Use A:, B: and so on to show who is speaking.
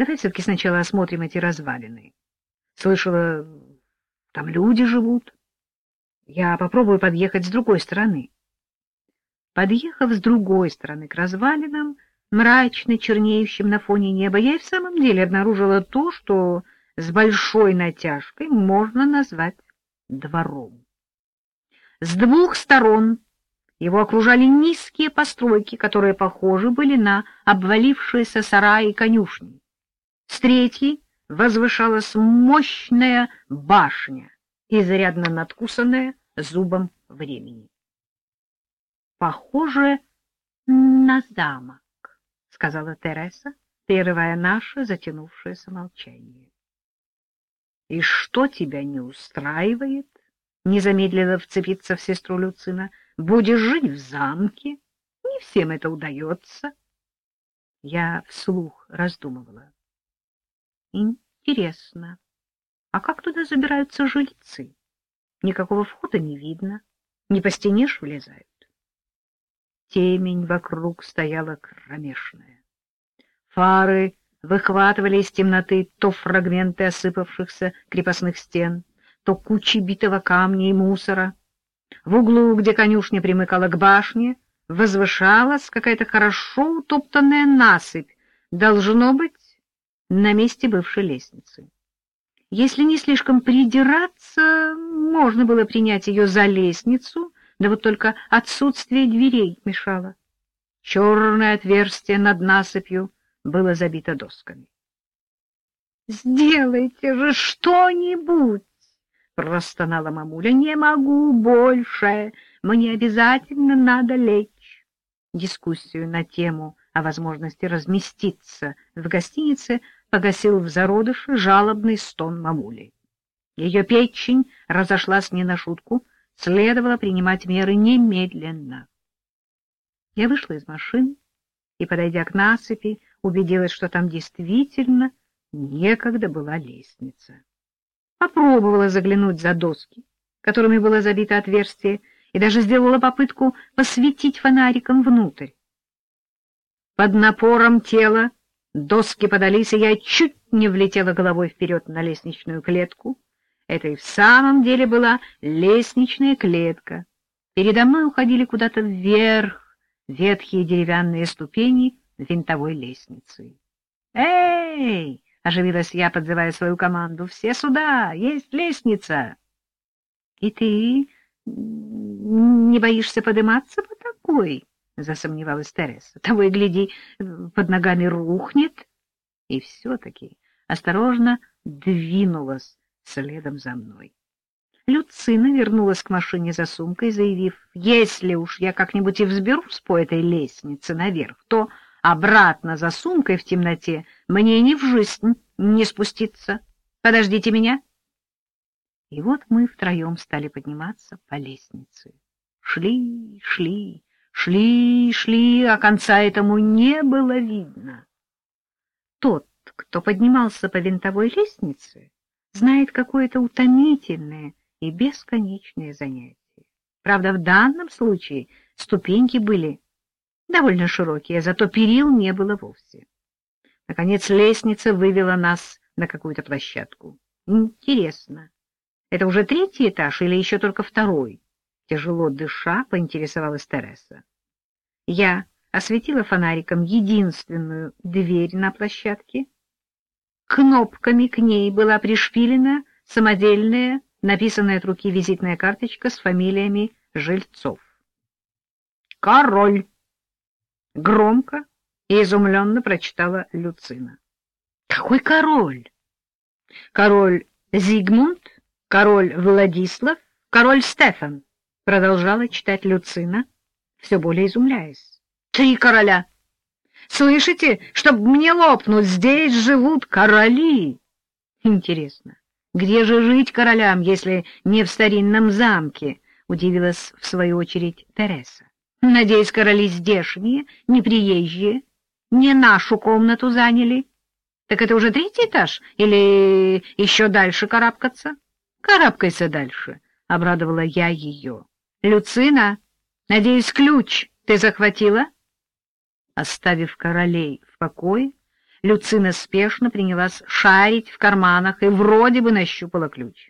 A: Давай все-таки сначала осмотрим эти развалины. Слышала, там люди живут. Я попробую подъехать с другой стороны. Подъехав с другой стороны к развалинам, мрачно чернеющим на фоне неба, я и в самом деле обнаружила то, что с большой натяжкой можно назвать двором. С двух сторон его окружали низкие постройки, которые похожи были на обвалившиеся сараи и конюшни. С третьей возвышалась мощная башня, изрядно надкусанная зубом времени. Похоже на замок, сказала Тереса, прерывая наше затянувшееся молчание. И что тебя не устраивает? Не вцепиться в сестру Люцина. Будешь жить в замке? Не всем это удается. Я вслух раздумывала. Интересно, а как туда забираются жильцы? Никакого входа не видно, не по стене ж влезают. Темень вокруг стояла кромешная. Фары выхватывали из темноты то фрагменты осыпавшихся крепостных стен, то кучи битого камня и мусора. В углу, где конюшня примыкала к башне, возвышалась какая-то хорошо утоптанная насыпь, должно быть, на месте бывшей лестницы. Если не слишком придираться, можно было принять ее за лестницу, да вот только отсутствие дверей мешало. Черное отверстие над насыпью было забито досками. — Сделайте же что-нибудь! — простонала мамуля. — Не могу больше, мне обязательно надо лечь. Дискуссию на тему о возможности разместиться в гостинице погасил в зародыше жалобный стон мамули. Ее печень разошлась не на шутку, следовало принимать меры немедленно. Я вышла из машины и, подойдя к насыпи, убедилась, что там действительно некогда была лестница. Попробовала заглянуть за доски, которыми было забито отверстие, и даже сделала попытку посветить фонариком внутрь. Под напором тела Доски подались, и я чуть не влетела головой вперед на лестничную клетку. Это и в самом деле была лестничная клетка. Передо мной уходили куда-то вверх ветхие деревянные ступени винтовой лестницы. «Эй!» — оживилась я, подзывая свою команду. «Все сюда! Есть лестница!» «И ты не боишься подниматься по такой?» — засомневалась Тереса. — Того и гляди, под ногами рухнет. И все-таки осторожно двинулась следом за мной. Люцина вернулась к машине за сумкой, заявив, если уж я как-нибудь и взберусь по этой лестнице наверх, то обратно за сумкой в темноте мне ни в жизнь не спуститься. Подождите меня. И вот мы втроем стали подниматься по лестнице. Шли, шли, Шли, шли, а конца этому не было видно. Тот, кто поднимался по винтовой лестнице, знает какое-то утомительное и бесконечное занятие. Правда, в данном случае ступеньки были довольно широкие, зато перил не было вовсе. Наконец лестница вывела нас на какую-то площадку. Интересно, это уже третий этаж или еще только второй? Тяжело дыша, поинтересовалась Тереса. Я осветила фонариком единственную дверь на площадке. Кнопками к ней была пришпилена самодельная, написанная от руки визитная карточка с фамилиями жильцов. «Король!» — громко и изумленно прочитала Люцина. «Какой король?» «Король Зигмунд, король Владислав, король Стефан», — продолжала читать Люцина все более изумляясь. «Три короля! Слышите, чтоб мне лопнуть, здесь живут короли!» «Интересно, где же жить королям, если не в старинном замке?» — удивилась в свою очередь Тереса. «Надеюсь, короли здешние, не приезжие, не нашу комнату заняли. Так это уже третий этаж или еще дальше карабкаться?» «Карабкайся дальше», — обрадовала я ее. «Люцина!» Надеюсь, ключ ты захватила? Оставив королей в покое, Люцина спешно принялась шарить в карманах и вроде бы нащупала ключ.